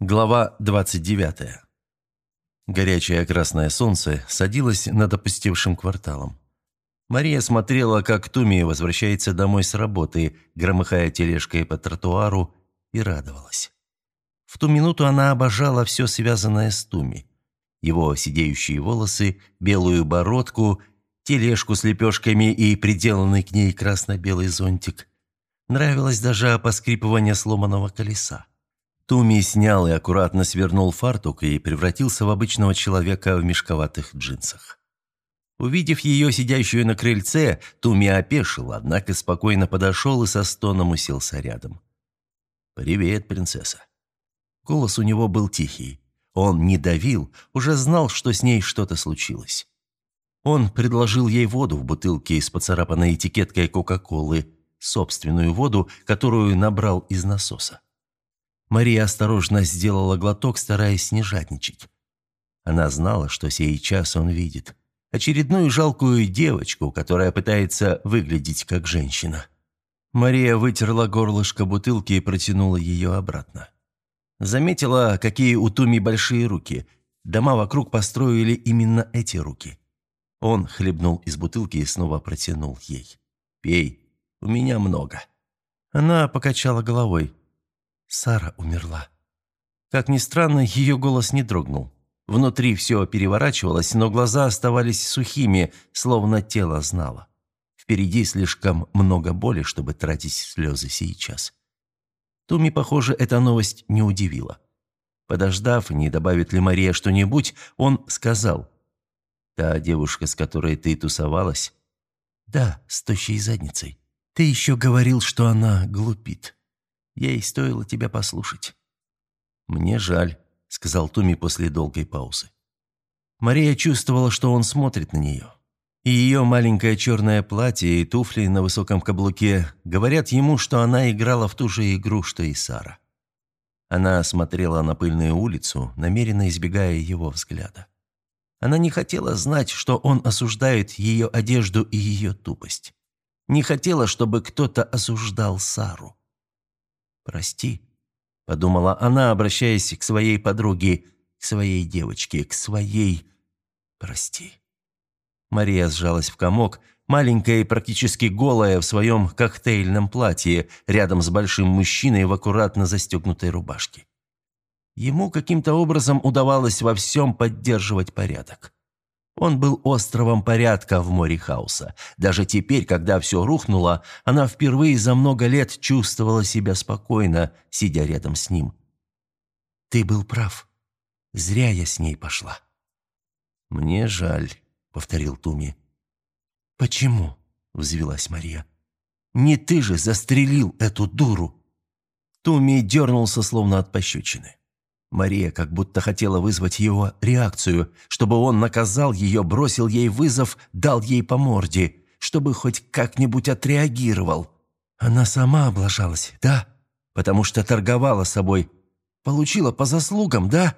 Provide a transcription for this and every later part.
Глава 29. Горячее красное солнце садилось над опустевшим кварталом. Мария смотрела, как Туми возвращается домой с работы, громыхая тележкой по тротуару, и радовалась. В ту минуту она обожала все связанное с Туми. Его сидеющие волосы, белую бородку, тележку с лепешками и приделанный к ней красно-белый зонтик. Нравилось даже поскрипывание сломанного колеса. Туми снял и аккуратно свернул фартук и превратился в обычного человека в мешковатых джинсах. Увидев ее, сидящую на крыльце, Туми опешил, однако спокойно подошел и со стоном уселся рядом. «Привет, принцесса». Голос у него был тихий. Он не давил, уже знал, что с ней что-то случилось. Он предложил ей воду в бутылке с поцарапанной этикеткой Кока-Колы, собственную воду, которую набрал из насоса. Мария осторожно сделала глоток, стараясь не жадничать. Она знала, что сейчас он видит. Очередную жалкую девочку, которая пытается выглядеть как женщина. Мария вытерла горлышко бутылки и протянула ее обратно. Заметила, какие у Туми большие руки. Дома вокруг построили именно эти руки. Он хлебнул из бутылки и снова протянул ей. «Пей, у меня много». Она покачала головой. Сара умерла. Как ни странно, ее голос не дрогнул. Внутри все переворачивалось, но глаза оставались сухими, словно тело знало. Впереди слишком много боли, чтобы тратить слезы сейчас. Туми, похоже, эта новость не удивила. Подождав, не добавит ли Мария что-нибудь, он сказал. «Та девушка, с которой ты тусовалась?» «Да, с тощей задницей. Ты еще говорил, что она глупит». Ей стоило тебя послушать». «Мне жаль», — сказал Туми после долгой паузы. Мария чувствовала, что он смотрит на нее. И ее маленькое черное платье и туфли на высоком каблуке говорят ему, что она играла в ту же игру, что и Сара. Она смотрела на пыльную улицу, намеренно избегая его взгляда. Она не хотела знать, что он осуждает ее одежду и ее тупость. Не хотела, чтобы кто-то осуждал Сару. «Прости», — подумала она, обращаясь к своей подруге, к своей девочке, к своей... «Прости». Мария сжалась в комок, маленькая и практически голая в своем коктейльном платье, рядом с большим мужчиной в аккуратно застегнутой рубашке. Ему каким-то образом удавалось во всем поддерживать порядок. Он был островом порядка в море хаоса. Даже теперь, когда все рухнуло, она впервые за много лет чувствовала себя спокойно, сидя рядом с ним. «Ты был прав. Зря я с ней пошла». «Мне жаль», — повторил Туми. «Почему?» — взвелась Мария. «Не ты же застрелил эту дуру!» Туми дернулся, словно от пощечины. Мария как будто хотела вызвать его реакцию, чтобы он наказал ее, бросил ей вызов, дал ей по морде, чтобы хоть как-нибудь отреагировал. Она сама облажалась, да? Потому что торговала собой. Получила по заслугам, да?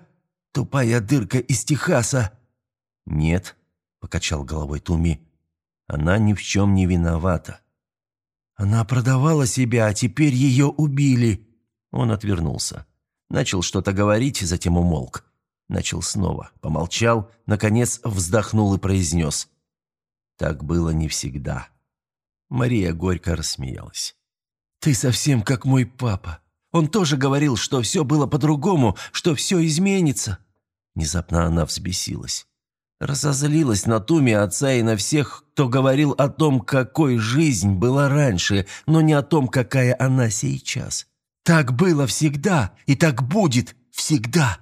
Тупая дырка из Техаса. «Нет», — покачал головой Туми, — «она ни в чем не виновата». «Она продавала себя, а теперь ее убили». Он отвернулся. Начал что-то говорить, затем умолк. Начал снова, помолчал, наконец вздохнул и произнес. «Так было не всегда». Мария горько рассмеялась. «Ты совсем как мой папа. Он тоже говорил, что все было по-другому, что все изменится». Внезапно она взбесилась. Разозлилась на Туми отца и на всех, кто говорил о том, какой жизнь была раньше, но не о том, какая она сейчас. Так было всегда, и так будет всегда!»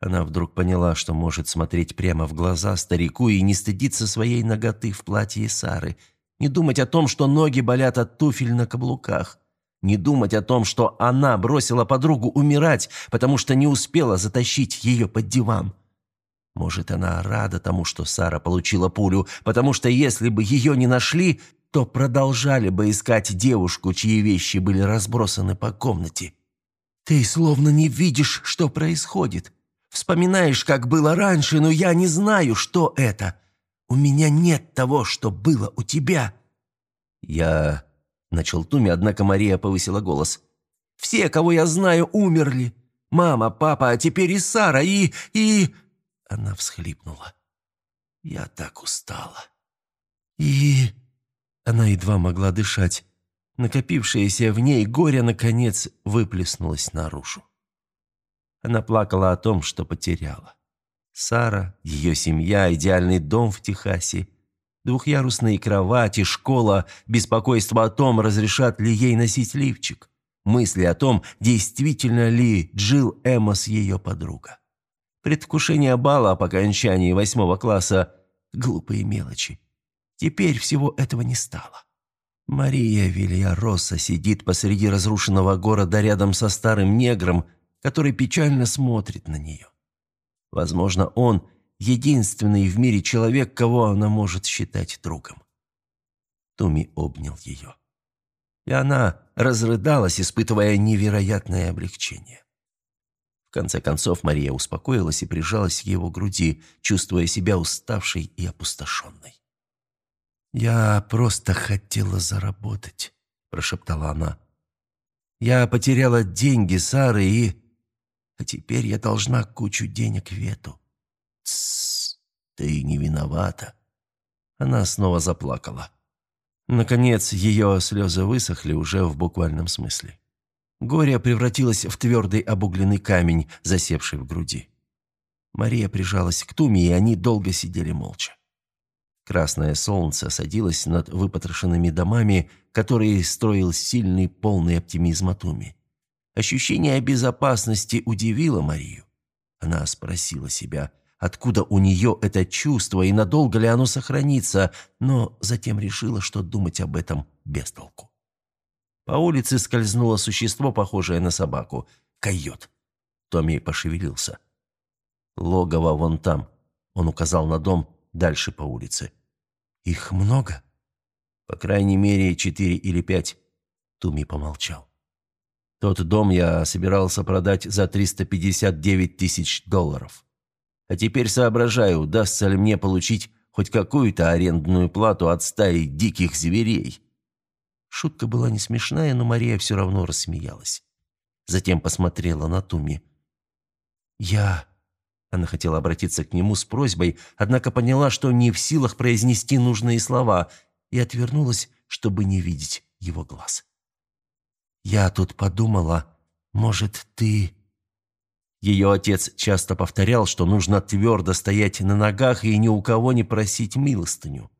Она вдруг поняла, что может смотреть прямо в глаза старику и не стыдиться своей ноготы в платье Сары, не думать о том, что ноги болят от туфель на каблуках, не думать о том, что она бросила подругу умирать, потому что не успела затащить ее под диван. Может, она рада тому, что Сара получила пулю, потому что если бы ее не нашли, то продолжали бы искать девушку, чьи вещи были разбросаны по комнате. Ты словно не видишь, что происходит. Вспоминаешь, как было раньше, но я не знаю, что это. У меня нет того, что было у тебя. Я... Начал Туми, однако Мария повысила голос. «Все, кого я знаю, умерли. Мама, папа, а теперь и Сара, и... и...» Она всхлипнула. «Я так устала». «И...» Она едва могла дышать. Накопившееся в ней горе, наконец, выплеснулось наружу. Она плакала о том, что потеряла. Сара, ее семья, идеальный дом в Техасе, двухъярусные кровати, школа, беспокойство о том, разрешат ли ей носить лифчик, мысли о том, действительно ли Джилл Эммос ее подруга. Предвкушение бала по окончании восьмого класса – глупые мелочи. Теперь всего этого не стало. Мария Вильяроса сидит посреди разрушенного города рядом со старым негром, который печально смотрит на нее. Возможно, он – единственный в мире человек, кого она может считать другом. Туми обнял ее. И она разрыдалась, испытывая невероятное облегчение. В конце концов Мария успокоилась и прижалась к его груди, чувствуя себя уставшей и опустошенной. «Я просто хотела заработать», – прошептала она. «Я потеряла деньги Сары и...» а теперь я должна кучу денег Вету. Тссс, ты не виновата. Она снова заплакала. Наконец, ее слезы высохли уже в буквальном смысле. Горе превратилось в твердый обугленный камень, засевший в груди. Мария прижалась к Туме, и они долго сидели молча. Красное солнце садилось над выпотрошенными домами, которые строил сильный, полный оптимизма Туми. Ощущение безопасности удивило Марию. Она спросила себя, откуда у нее это чувство и надолго ли оно сохранится, но затем решила, что думать об этом без толку. По улице скользнуло существо, похожее на собаку. Койот. Томми пошевелился. «Логово вон там», — он указал на дом дальше по улице. «Их много?» «По крайней мере, четыре или пять», — Туми помолчал. Тот дом я собирался продать за 359 тысяч долларов. А теперь соображаю, удастся ли мне получить хоть какую-то арендную плату от стаи диких зверей. Шутка была не смешная, но Мария все равно рассмеялась. Затем посмотрела на Туми. «Я...» Она хотела обратиться к нему с просьбой, однако поняла, что не в силах произнести нужные слова, и отвернулась, чтобы не видеть его глаз. «Я тут подумала, может, ты...» Ее отец часто повторял, что нужно твердо стоять на ногах и ни у кого не просить милостыню.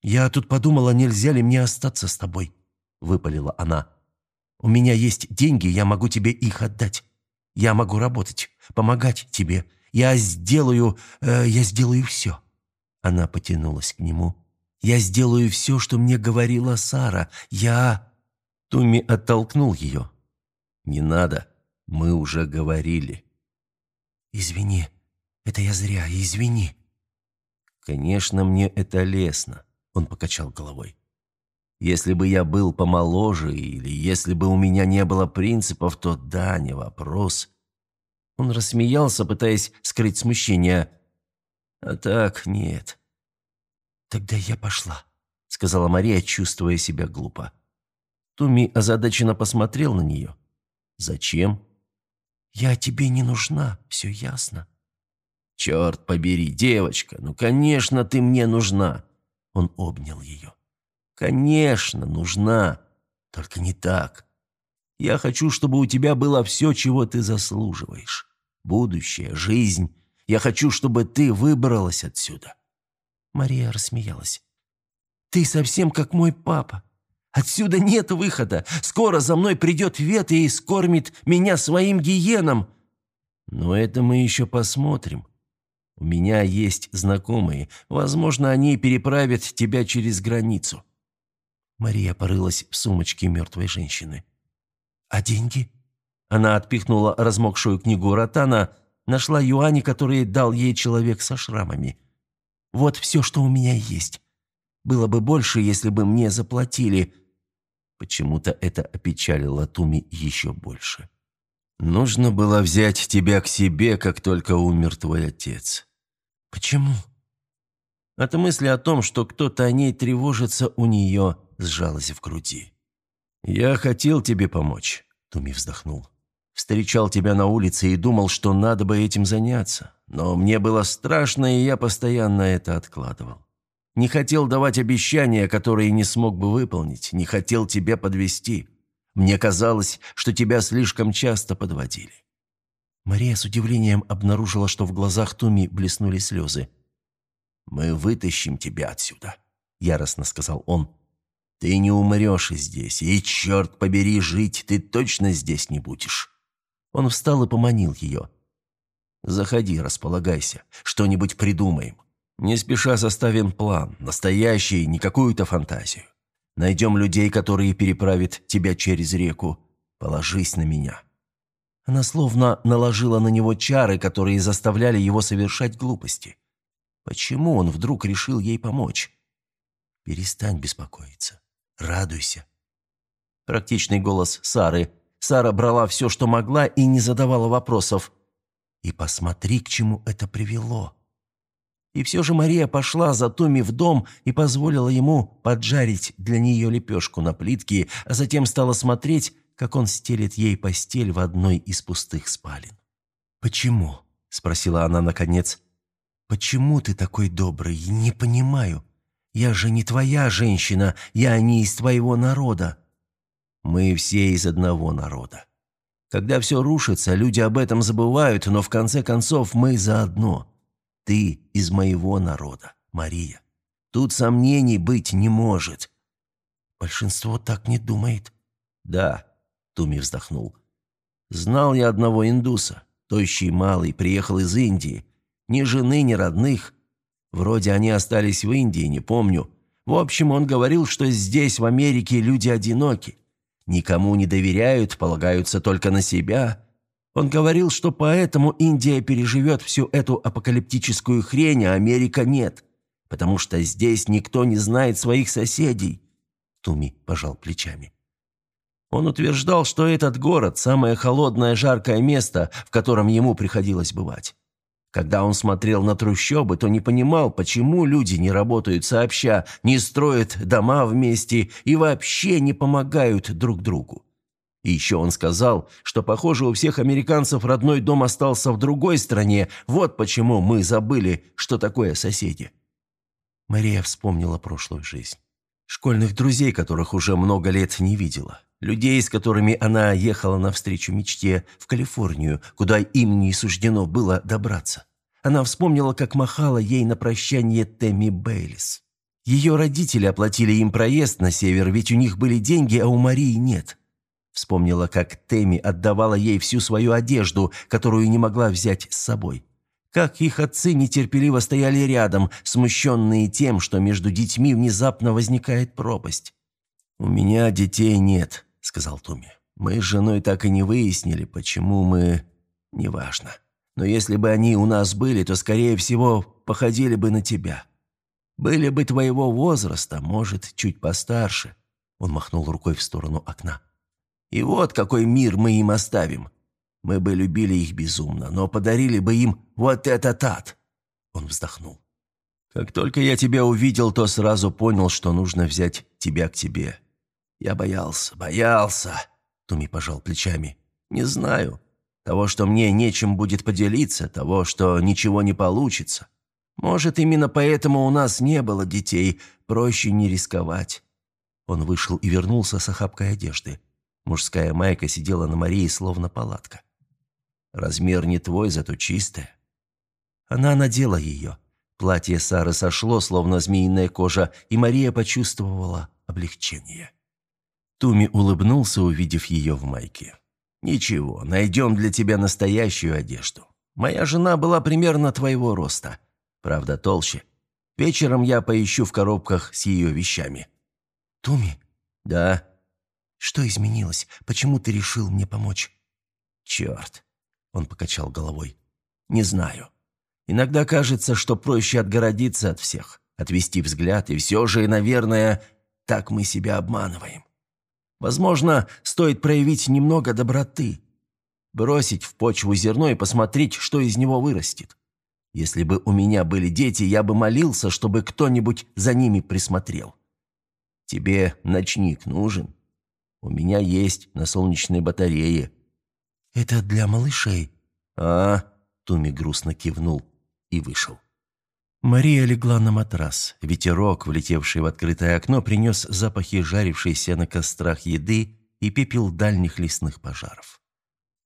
«Я тут подумала, нельзя ли мне остаться с тобой?» – выпалила она. «У меня есть деньги, я могу тебе их отдать. Я могу работать, помогать тебе. Я сделаю... Э, я сделаю все». Она потянулась к нему. «Я сделаю все, что мне говорила Сара. Я...» Туми оттолкнул ее. «Не надо, мы уже говорили». «Извини, это я зря, извини». «Конечно, мне это лестно», — он покачал головой. «Если бы я был помоложе или если бы у меня не было принципов, то да, не вопрос». Он рассмеялся, пытаясь скрыть смущение. «А так, нет». «Тогда я пошла», — сказала Мария, чувствуя себя глупо. Туми озадаченно посмотрел на нее. «Зачем?» «Я тебе не нужна, все ясно». «Черт побери, девочка, ну, конечно, ты мне нужна!» Он обнял ее. «Конечно, нужна, только не так. Я хочу, чтобы у тебя было все, чего ты заслуживаешь. Будущее, жизнь. Я хочу, чтобы ты выбралась отсюда». Мария рассмеялась. «Ты совсем как мой папа. Отсюда нет выхода. Скоро за мной придет Вет и скормит меня своим гиеном. Но это мы еще посмотрим. У меня есть знакомые. Возможно, они переправят тебя через границу». Мария порылась в сумочке мертвой женщины. «А деньги?» Она отпихнула размокшую книгу Ротана, нашла юани, которые дал ей человек со шрамами. «Вот все, что у меня есть. Было бы больше, если бы мне заплатили. Почему-то это опечалило Туми еще больше. «Нужно было взять тебя к себе, как только умер твой отец». «Почему?» От мысли о том, что кто-то о ней тревожится, у нее сжалось в груди. «Я хотел тебе помочь», — Туми вздохнул. Встречал тебя на улице и думал, что надо бы этим заняться. Но мне было страшно, и я постоянно это откладывал. Не хотел давать обещания, которые не смог бы выполнить, не хотел тебя подвести. Мне казалось, что тебя слишком часто подводили». Мария с удивлением обнаружила, что в глазах Туми блеснули слезы. «Мы вытащим тебя отсюда», — яростно сказал он. «Ты не умрешь здесь, и, черт побери, жить ты точно здесь не будешь». Он встал и поманил ее. «Заходи, располагайся, что-нибудь придумаем. Не спеша составим план, настоящий, не какую-то фантазию. Найдем людей, которые переправят тебя через реку. Положись на меня». Она словно наложила на него чары, которые заставляли его совершать глупости. Почему он вдруг решил ей помочь? «Перестань беспокоиться. Радуйся». Практичный голос Сары. Сара брала все, что могла, и не задавала вопросов. «И посмотри, к чему это привело». И все же Мария пошла за Томи в дом и позволила ему поджарить для нее лепешку на плитке, а затем стала смотреть, как он стелит ей постель в одной из пустых спален. «Почему?» – спросила она наконец. «Почему ты такой добрый? Не понимаю. Я же не твоя женщина, я не из твоего народа». «Мы все из одного народа. Когда все рушится, люди об этом забывают, но в конце концов мы заодно». Ты из моего народа, Мария. Тут сомнений быть не может». «Большинство так не думает». «Да», — Туми вздохнул. «Знал я одного индуса, тощий малый, приехал из Индии. Ни жены, ни родных. Вроде они остались в Индии, не помню. В общем, он говорил, что здесь, в Америке, люди одиноки. Никому не доверяют, полагаются только на себя. Он говорил, что поэтому Индия переживет всю эту апокалиптическую хрень, а Америка нет. Потому что здесь никто не знает своих соседей. Туми пожал плечами. Он утверждал, что этот город – самое холодное, жаркое место, в котором ему приходилось бывать. Когда он смотрел на трущобы, то не понимал, почему люди не работают сообща, не строят дома вместе и вообще не помогают друг другу. И еще он сказал, что, похоже, у всех американцев родной дом остался в другой стране. Вот почему мы забыли, что такое соседи. Мария вспомнила прошлую жизнь. Школьных друзей, которых уже много лет не видела. Людей, с которыми она ехала навстречу мечте в Калифорнию, куда им не суждено было добраться. Она вспомнила, как махала ей на прощание Тэмми Бейлис. Ее родители оплатили им проезд на север, ведь у них были деньги, а у Марии нет. Вспомнила, как Тэмми отдавала ей всю свою одежду, которую не могла взять с собой. Как их отцы нетерпеливо стояли рядом, смущенные тем, что между детьми внезапно возникает пропасть. «У меня детей нет», — сказал Туми. «Мы с женой так и не выяснили, почему мы... Неважно. Но если бы они у нас были, то, скорее всего, походили бы на тебя. Были бы твоего возраста, может, чуть постарше». Он махнул рукой в сторону окна. И вот какой мир мы им оставим. Мы бы любили их безумно, но подарили бы им вот этот ад». Он вздохнул. «Как только я тебя увидел, то сразу понял, что нужно взять тебя к тебе. Я боялся, боялся». Туми пожал плечами. «Не знаю. Того, что мне нечем будет поделиться, того, что ничего не получится. Может, именно поэтому у нас не было детей, проще не рисковать». Он вышел и вернулся с охапкой одежды. Мужская майка сидела на Марии, словно палатка. «Размер не твой, зато чистая». Она надела ее. Платье Сары сошло, словно змеиная кожа, и Мария почувствовала облегчение. Туми улыбнулся, увидев ее в майке. «Ничего, найдем для тебя настоящую одежду. Моя жена была примерно твоего роста. Правда, толще. Вечером я поищу в коробках с ее вещами». «Туми?» «Да». Что изменилось? Почему ты решил мне помочь?» «Черт!» – он покачал головой. «Не знаю. Иногда кажется, что проще отгородиться от всех, отвести взгляд, и все же, наверное, так мы себя обманываем. Возможно, стоит проявить немного доброты, бросить в почву зерно и посмотреть, что из него вырастет. Если бы у меня были дети, я бы молился, чтобы кто-нибудь за ними присмотрел. Тебе ночник нужен?» У меня есть на солнечной батарее». «Это для малышей». «А?» – Туми грустно кивнул и вышел. Мария легла на матрас. Ветерок, влетевший в открытое окно, принес запахи жарившейся на кострах еды и пепел дальних лесных пожаров.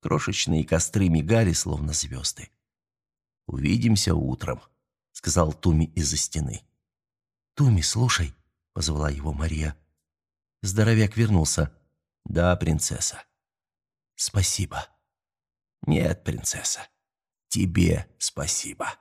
Крошечные костры мигали, словно звезды. «Увидимся утром», — сказал Туми из-за стены. «Туми, слушай», — позвала его Мария. Здоровяк вернулся. «Да, принцесса». «Спасибо». «Нет, принцесса, тебе спасибо».